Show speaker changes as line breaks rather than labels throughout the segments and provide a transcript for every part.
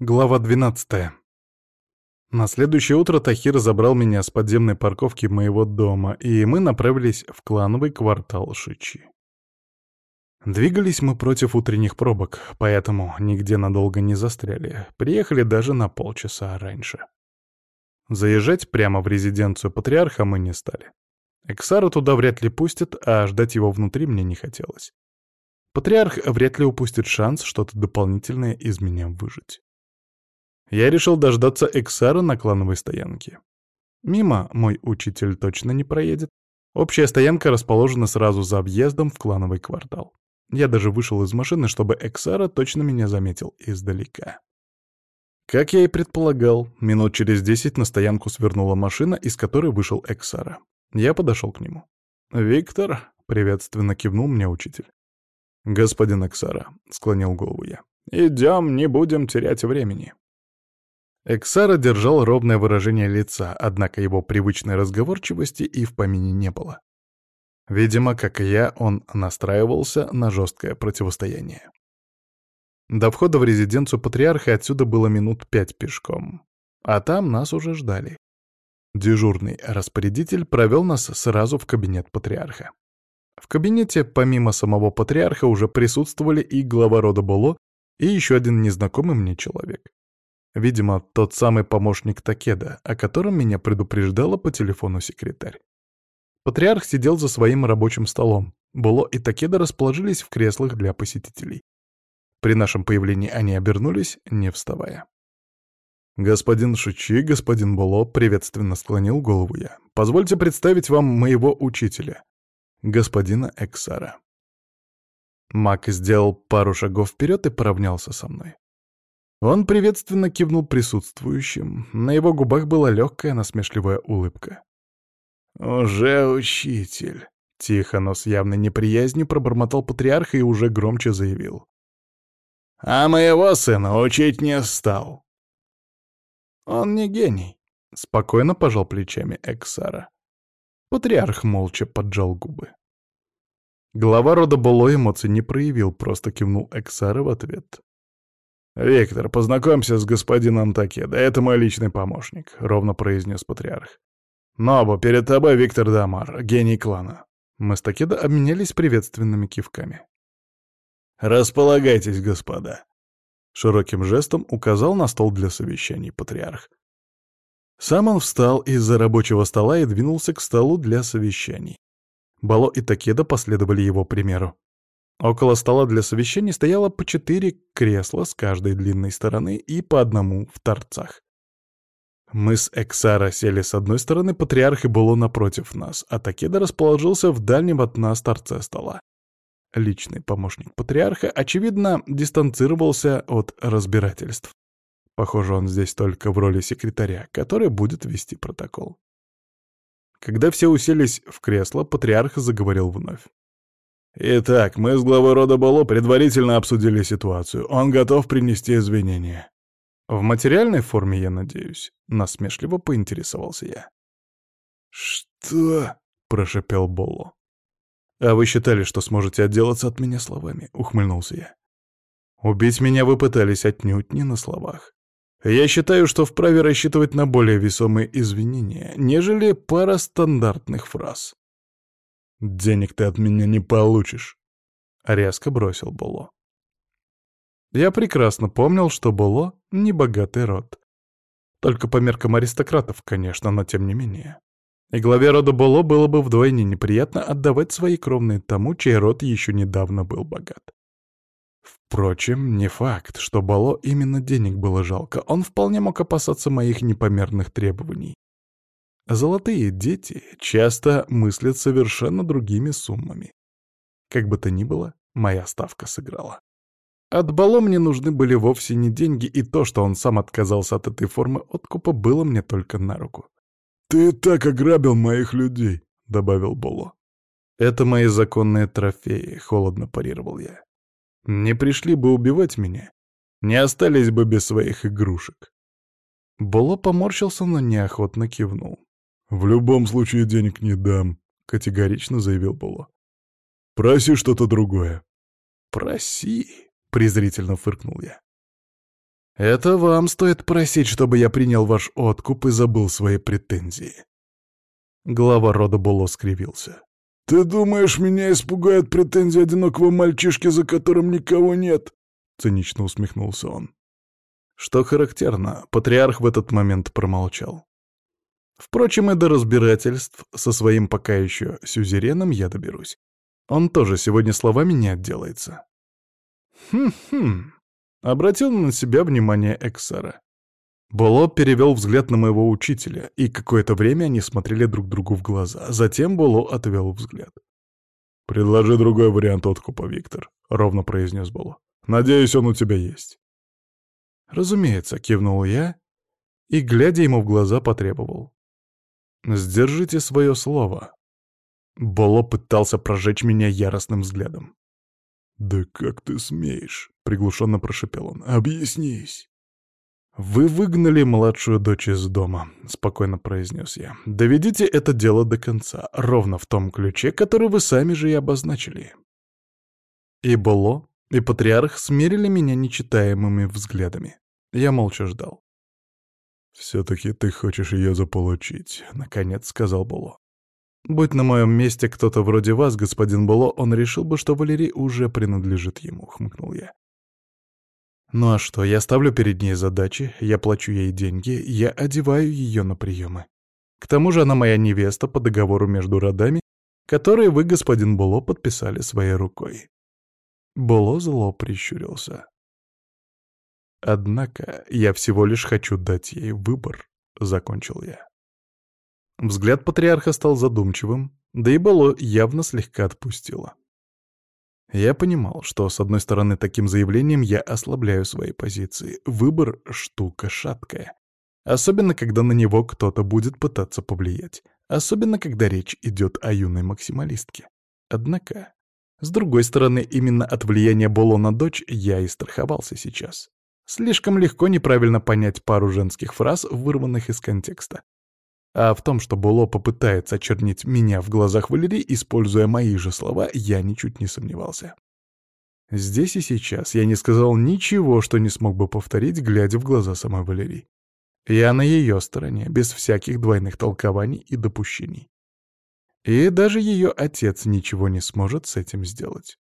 Глава 12. На следующее утро Тахир забрал меня с подземной парковки моего дома, и мы направились в клановый квартал Шичи. Двигались мы против утренних пробок, поэтому нигде надолго не застряли, приехали даже на полчаса раньше. Заезжать прямо в резиденцию патриарха мы не стали. Эксара туда вряд ли пустят, а ждать его внутри мне не хотелось. Патриарх вряд ли упустит шанс что-то дополнительное из меня выжить. Я решил дождаться Эксара на клановой стоянке. Мимо мой учитель точно не проедет. Общая стоянка расположена сразу за объездом в клановый квартал. Я даже вышел из машины, чтобы Эксара точно меня заметил издалека. Как я и предполагал, минут через десять на стоянку свернула машина, из которой вышел Эксара. Я подошел к нему. «Виктор», — приветственно кивнул мне учитель. «Господин Эксара», — склонил голову я. «Идем, не будем терять времени». Эксара держал ровное выражение лица, однако его привычной разговорчивости и в помине не было. Видимо, как и я, он настраивался на жесткое противостояние. До входа в резиденцию патриарха отсюда было минут пять пешком, а там нас уже ждали. Дежурный распорядитель провел нас сразу в кабинет патриарха. В кабинете, помимо самого патриарха, уже присутствовали и глава рода Боло, и еще один незнакомый мне человек. Видимо, тот самый помощник Такеда, о котором меня предупреждала по телефону секретарь. Патриарх сидел за своим рабочим столом. Було и Такеда расположились в креслах для посетителей. При нашем появлении они обернулись, не вставая. «Господин Шучи, господин Було», — приветственно склонил голову я. «Позвольте представить вам моего учителя, господина Эксара». Мак сделал пару шагов вперед и поравнялся со мной. Он приветственно кивнул присутствующим. На его губах была легкая насмешливая улыбка. «Уже учитель», — тихо, но с явной неприязнью пробормотал патриарх и уже громче заявил. «А моего сына учить не стал». «Он не гений», — спокойно пожал плечами Эксара. Патриарх молча поджал губы. Глава рода Боло эмоций не проявил, просто кивнул Эксара в ответ. «Виктор, познакомься с господином Такеда, это мой личный помощник», — ровно произнес патриарх. «Нобу, перед тобой Виктор Дамар, гений клана». Мы с Такеда обменялись приветственными кивками. «Располагайтесь, господа», — широким жестом указал на стол для совещаний патриарх. Сам он встал из-за рабочего стола и двинулся к столу для совещаний. Бало и Такеда последовали его примеру. Около стола для совещаний стояло по четыре кресла с каждой длинной стороны и по одному в торцах. Мы с Эксара сели с одной стороны, патриарх и было напротив нас, а Такеда расположился в дальнем от нас торце стола. Личный помощник патриарха, очевидно, дистанцировался от разбирательств. Похоже, он здесь только в роли секретаря, который будет вести протокол. Когда все уселись в кресло, патриарх заговорил вновь. Итак, мы с главой рода Боло предварительно обсудили ситуацию. Он готов принести извинения. В материальной форме, я надеюсь, насмешливо поинтересовался я. Что? прошепел Боло. А вы считали, что сможете отделаться от меня словами, ухмыльнулся я. Убить меня вы пытались отнюдь не на словах. Я считаю, что вправе рассчитывать на более весомые извинения, нежели пара стандартных фраз. «Денег ты от меня не получишь», — резко бросил Було. Я прекрасно помнил, что Було — небогатый род. Только по меркам аристократов, конечно, но тем не менее. И главе рода Було было бы вдвойне неприятно отдавать свои кровные тому, чей род еще недавно был богат. Впрочем, не факт, что Бало именно денег было жалко. Он вполне мог опасаться моих непомерных требований. Золотые дети часто мыслят совершенно другими суммами. Как бы то ни было, моя ставка сыграла. От Бало мне нужны были вовсе не деньги, и то, что он сам отказался от этой формы откупа, было мне только на руку. «Ты так ограбил моих людей», — добавил Боло. «Это мои законные трофеи», — холодно парировал я. «Не пришли бы убивать меня, не остались бы без своих игрушек». Боло поморщился, но неохотно кивнул. «В любом случае денег не дам», — категорично заявил Поло. «Проси что-то другое». «Проси», — презрительно фыркнул я. Это вам стоит просить, чтобы я принял ваш откуп и забыл свои претензии. Глава рода Боло скривился.
«Ты думаешь, меня испугают претензии одинокого мальчишки, за которым никого нет?» — цинично усмехнулся он.
Что характерно, патриарх в этот момент промолчал. Впрочем, и до разбирательств со своим пока еще сюзереном я доберусь. Он тоже сегодня словами не отделается. Хм-хм. Обратил на себя внимание Эксара. Боло перевел взгляд на моего учителя, и какое-то время они смотрели друг другу в глаза. Затем Боло отвел взгляд.
«Предложи другой вариант откупа, Виктор», — ровно произнес Боло. «Надеюсь, он у тебя есть».
«Разумеется», — кивнул я и, глядя ему в глаза, потребовал. «Сдержите свое слово». Боло пытался прожечь меня яростным взглядом.
«Да как ты смеешь?» — приглушенно прошепел он. «Объяснись».
«Вы выгнали младшую дочь из дома», — спокойно произнес я. «Доведите это дело до конца, ровно в том ключе, который вы сами же и обозначили». И Боло, и Патриарх смерили меня нечитаемыми взглядами. Я молча ждал.
«Все-таки ты хочешь ее заполучить», — наконец сказал Боло.
«Будь на моем месте кто-то вроде вас, господин Боло, он решил бы, что Валерий уже принадлежит ему», — хмыкнул я. «Ну а что, я ставлю перед ней задачи, я плачу ей деньги, я одеваю ее на приемы. К тому же она моя невеста по договору между родами, которые вы, господин Боло, подписали своей рукой». Боло зло прищурился. Однако я всего лишь хочу дать ей выбор, — закончил я. Взгляд патриарха стал задумчивым, да и Бало явно слегка отпустило. Я понимал, что, с одной стороны, таким заявлением я ослабляю свои позиции. Выбор — штука шаткая. Особенно, когда на него кто-то будет пытаться повлиять. Особенно, когда речь идет о юной максималистке. Однако, с другой стороны, именно от влияния Боло на дочь я и страховался сейчас. Слишком легко неправильно понять пару женских фраз, вырванных из контекста. А в том, что Було попытается очернить меня в глазах Валерии, используя мои же слова, я ничуть не сомневался. Здесь и сейчас я не сказал ничего, что не смог бы повторить, глядя в глаза самой Валерии. Я на ее стороне, без всяких двойных толкований и допущений. И даже ее отец ничего не сможет с этим сделать.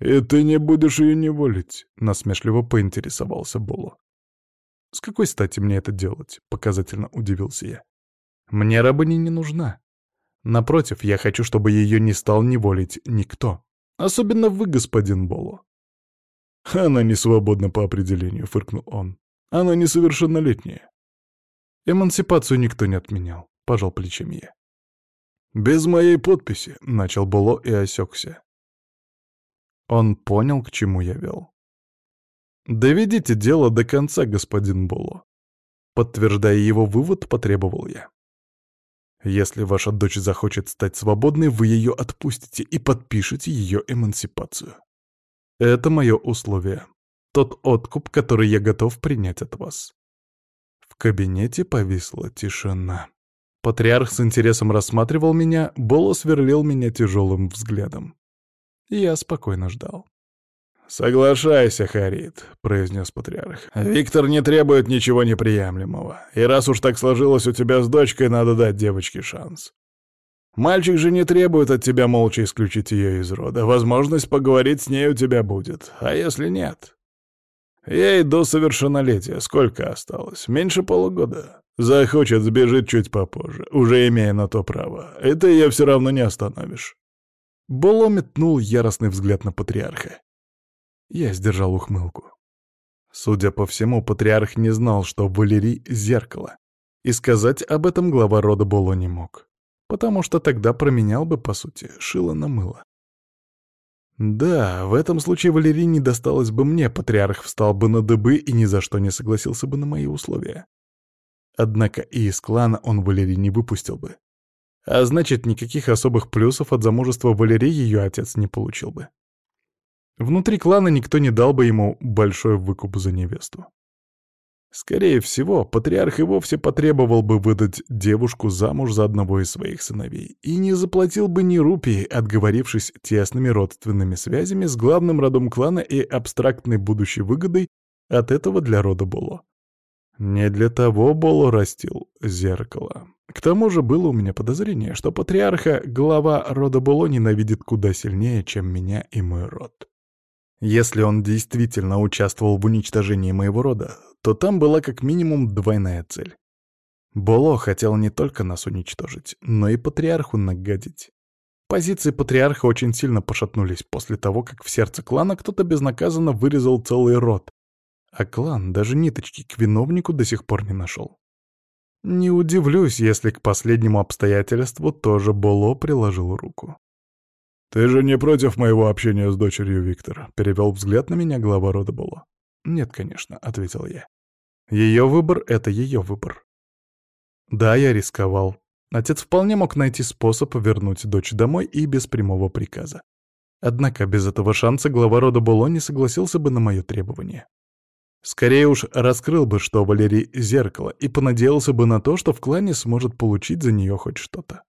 «И ты не будешь ее неволить?»
— насмешливо поинтересовался Боло. «С какой стати мне это делать?» — показательно удивился я. «Мне рабыня не нужна. Напротив, я хочу, чтобы ее не стал неволить никто. Особенно вы, господин Боло».
«Она не свободна по определению», — фыркнул он. «Она несовершеннолетняя».
«Эмансипацию никто не отменял», — пожал плечами я.
«Без моей подписи», — начал Боло и осекся.
Он понял, к чему я вел. «Доведите дело до конца, господин Боло». Подтверждая его вывод, потребовал я. «Если ваша дочь захочет стать свободной, вы ее отпустите и подпишете ее эмансипацию. Это мое условие. Тот откуп, который я готов принять от вас». В кабинете повисла тишина. Патриарх с интересом рассматривал меня, Боло сверлил меня тяжелым взглядом. Я спокойно ждал.
«Соглашайся, Харит», — произнес патриарх. «Виктор не требует ничего неприемлемого. И раз уж так сложилось у тебя с дочкой, надо дать девочке шанс. Мальчик же не требует от тебя молча исключить ее из рода. Возможность поговорить с ней у тебя будет. А если нет? Ей до совершеннолетия сколько осталось? Меньше полугода. Захочет, сбежит чуть попозже, уже имея на то право. И ты ее все равно не остановишь.
Боло метнул яростный взгляд на патриарха. Я сдержал ухмылку. Судя по всему, патриарх не знал, что Валерий — зеркало. И сказать об этом глава рода Боло не мог. Потому что тогда променял бы, по сути, шило на мыло. Да, в этом случае Валерий не досталось бы мне, патриарх встал бы на дыбы и ни за что не согласился бы на мои условия. Однако и из клана он Валерий не выпустил бы. А значит, никаких особых плюсов от замужества Валерии ее отец не получил бы. Внутри клана никто не дал бы ему большой выкуп за невесту. Скорее всего, патриарх и вовсе потребовал бы выдать девушку замуж за одного из своих сыновей и не заплатил бы ни рупии, отговорившись тесными родственными связями с главным родом клана и абстрактной будущей выгодой От этого для рода Боло. Не для того Боло растил зеркало. К тому же было у меня подозрение, что патриарха глава рода Боло ненавидит куда сильнее, чем меня и мой род. Если он действительно участвовал в уничтожении моего рода, то там была как минимум двойная цель. Боло хотел не только нас уничтожить, но и патриарху нагадить. Позиции патриарха очень сильно пошатнулись после того, как в сердце клана кто-то безнаказанно вырезал целый род, а клан даже ниточки к виновнику до сих пор не нашел. Не удивлюсь, если к последнему обстоятельству тоже Боло приложил руку.
«Ты же не против моего общения с дочерью Виктора?» — перевел взгляд на меня глава рода Боло.
«Нет, конечно», — ответил я. «Ее выбор — это ее выбор». Да, я рисковал. Отец вполне мог найти способ вернуть дочь домой и без прямого приказа. Однако без этого шанса глава рода Боло не согласился бы на мое требование. Скорее уж раскрыл бы, что Валерий — зеркало, и понадеялся бы на то, что в клане сможет получить за нее хоть что-то.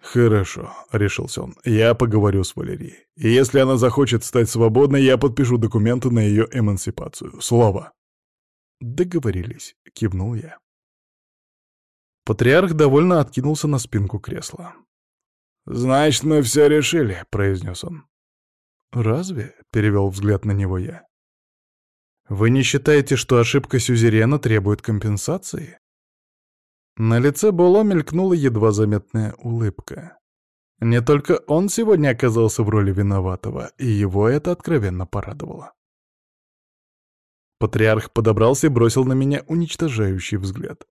«Хорошо», — решился он, — «я поговорю с Валерией. И если она захочет стать свободной, я подпишу документы на ее эмансипацию. Слово».
«Договорились», — кивнул я. Патриарх довольно откинулся на спинку кресла.
«Значит, мы все решили», — произнес он.
«Разве?» — перевел взгляд на него я. «Вы не считаете, что ошибка Сюзерена требует компенсации?» На лице Боло мелькнула едва заметная улыбка. Не только он сегодня оказался в роли виноватого, и его это откровенно порадовало. Патриарх подобрался и бросил на меня уничтожающий взгляд.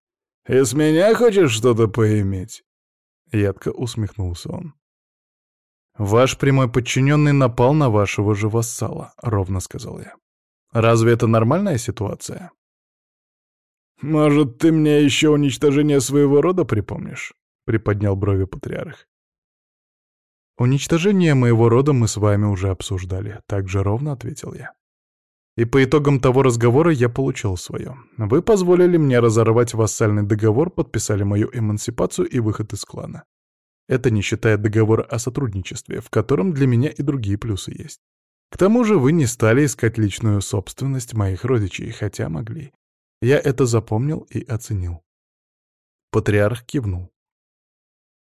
«Из меня хочешь что-то поиметь?»
Ядко усмехнулся он. «Ваш прямой подчиненный напал на вашего же вассала», — ровно сказал я. «Разве это нормальная ситуация?»
«Может, ты мне еще уничтожение своего рода припомнишь?» — приподнял брови патриарх.
«Уничтожение моего рода мы с вами уже обсуждали», — так же ровно ответил я. И по итогам того разговора я получил свое. Вы позволили мне разорвать вассальный договор, подписали мою эмансипацию и выход из клана. Это не считая договора о сотрудничестве, в котором для меня и другие плюсы есть. К тому же вы не стали искать личную собственность моих родичей, хотя могли. Я это запомнил и оценил. Патриарх кивнул.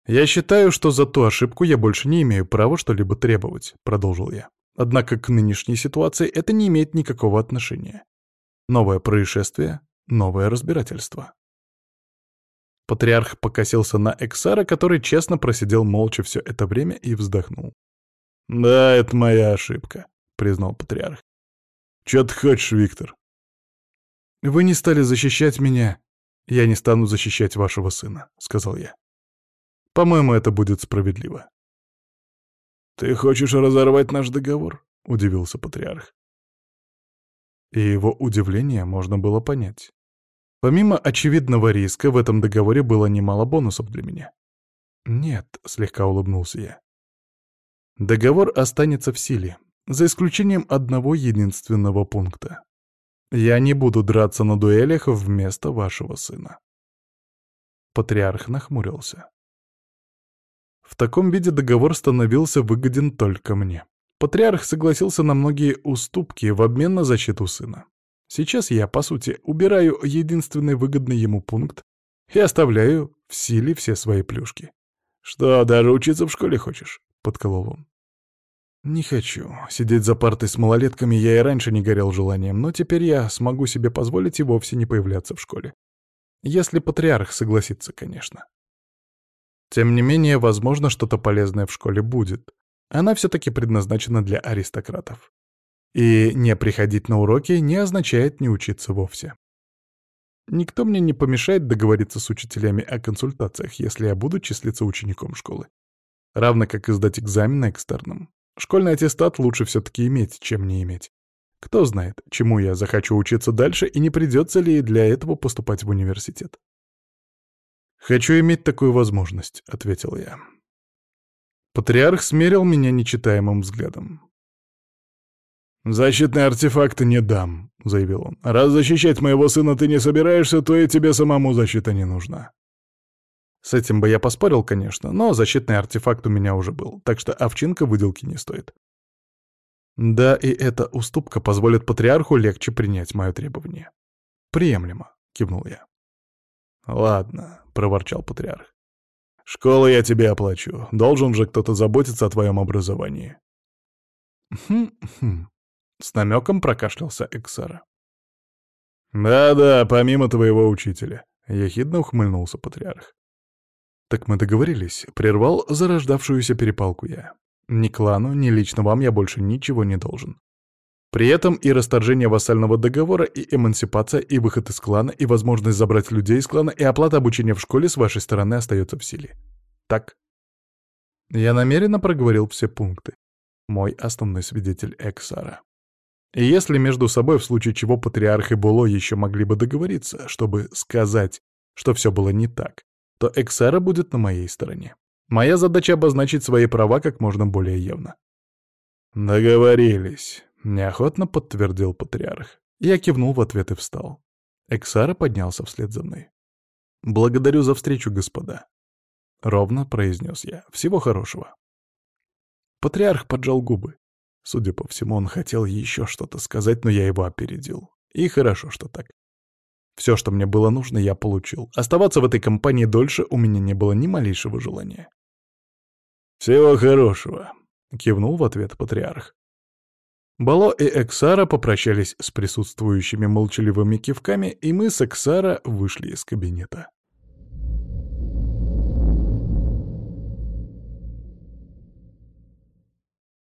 «Я считаю, что за ту ошибку я больше не имею права что-либо требовать», — продолжил я. Однако к нынешней ситуации это не имеет никакого отношения. Новое происшествие, новое разбирательство. Патриарх покосился на Эксара, который честно просидел молча все это время и вздохнул.
«Да, это моя ошибка», — признал патриарх. «Чё ты хочешь, Виктор?»
«Вы не стали защищать меня. Я не стану защищать вашего сына», — сказал я. «По-моему, это будет справедливо».
«Ты хочешь разорвать наш договор?» — удивился патриарх.
И его удивление можно было понять. Помимо очевидного риска, в этом договоре было немало бонусов для меня. «Нет», — слегка улыбнулся я. «Договор останется в силе, за исключением одного единственного пункта. Я не буду драться на дуэлях вместо вашего сына». Патриарх нахмурился. В таком виде договор становился выгоден только мне. Патриарх согласился на многие уступки в обмен на защиту сына. Сейчас я, по сути, убираю единственный выгодный ему пункт и оставляю в силе все свои плюшки.
«Что, даже учиться в школе хочешь?» — подколол он.
«Не хочу. Сидеть за партой с малолетками я и раньше не горел желанием, но теперь я смогу себе позволить и вовсе не появляться в школе. Если патриарх согласится, конечно. Тем не менее, возможно, что-то полезное в школе будет. Она все-таки предназначена для аристократов. И не приходить на уроки не означает не учиться вовсе. Никто мне не помешает договориться с учителями о консультациях, если я буду числиться учеником школы. Равно как и сдать экзамен на экстерном. Школьный аттестат лучше все-таки иметь, чем не иметь. Кто знает, чему я захочу учиться дальше и не придется ли для этого поступать в университет. «Хочу иметь такую возможность», — ответил я. Патриарх смерил меня нечитаемым взглядом.
«Защитные артефакты не дам», — заявил он. «Раз защищать моего сына ты не собираешься, то и тебе самому защита не нужна».
С этим бы я поспорил, конечно, но защитный артефакт у меня уже был, так что овчинка выделки не стоит. Да, и эта уступка позволит патриарху легче принять мое требование. «Приемлемо», — кивнул я.
«Ладно», — проворчал патриарх. «Школу я тебе оплачу. Должен же кто-то заботиться о твоем образовании».
«Хм-хм», — с намеком прокашлялся Эксара.
«Да-да, помимо твоего учителя», — ехидно ухмыльнулся патриарх.
«Так мы договорились», — прервал зарождавшуюся перепалку я. «Ни клану, ни лично вам я больше ничего не должен. При этом и расторжение вассального договора, и эмансипация, и выход из клана, и возможность забрать людей из клана, и оплата обучения в школе с вашей стороны остается в силе. Так?» Я намеренно проговорил все пункты. Мой основной свидетель Эксара. И если между собой в случае чего Патриарх и Було еще могли бы договориться, чтобы сказать, что все было не так, то Эксара будет на моей стороне. Моя задача обозначить свои права как можно более явно.
«Договорились», — неохотно подтвердил Патриарх.
Я кивнул в ответ и встал. Эксара поднялся вслед за мной. «Благодарю за встречу, господа», — ровно произнес я. «Всего хорошего». Патриарх поджал губы. Судя по всему, он хотел еще что-то сказать, но я его опередил. И хорошо, что так. Все, что мне было нужно, я получил. Оставаться в этой компании дольше у меня не было ни малейшего желания.
«Всего хорошего», — кивнул в ответ патриарх.
Бало и Эксара попрощались с присутствующими молчаливыми кивками, и мы с Эксара вышли из кабинета.